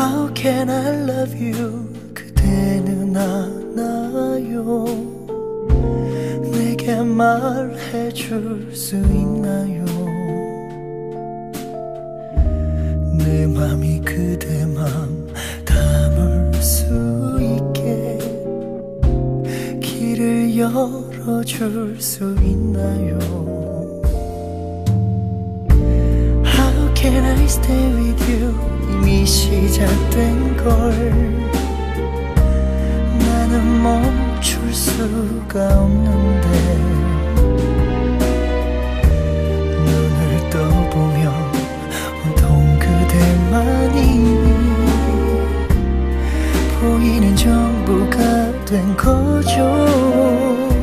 How can I love you? 그대는 아나요? 내게 말해줄 수 있나요? 내 맘이 그대 맘 담을 수 있게 길을 열어줄 수 있나요 can I stay with you? 이미 시작된 걸. 나는 멈출 수가 없는데. 눈을 떠보면 온통 그대만이 보이는 전부가 된 거죠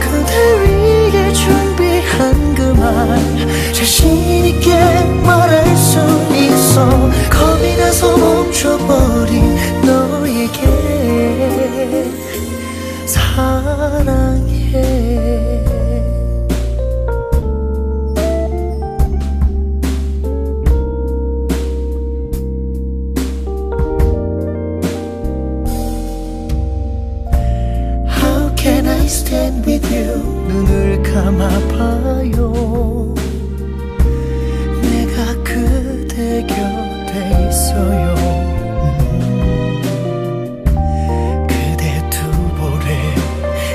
그대 위해 준비한 그 말 자신있게 말할 수 있어 겁이 나서 멈춰버린 너에게 사랑해 stand with you. 눈을 감아봐요. 내가 그대 곁에 있어요. 음, 그대 두 볼에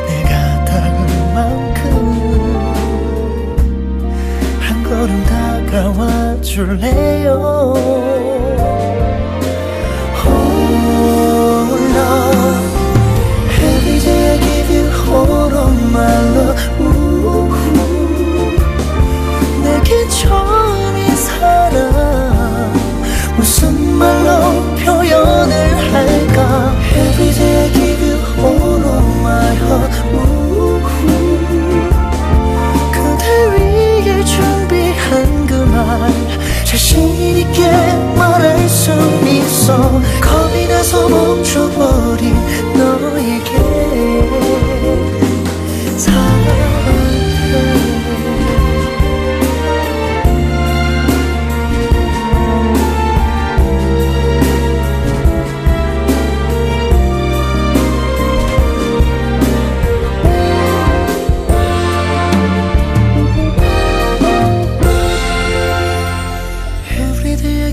내가 닿을 만큼 한 걸음 다가와 줄래 있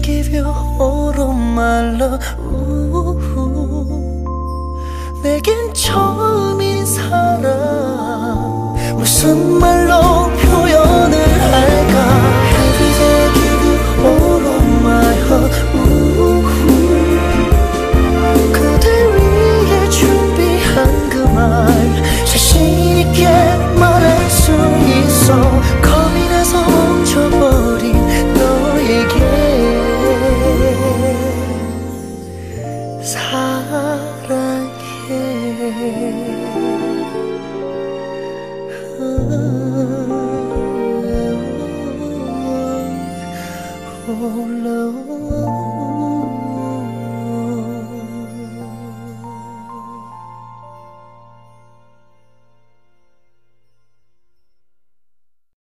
give you all of my love Ooh, 내겐 처음인 사랑 무슨 말로